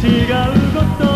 違うこと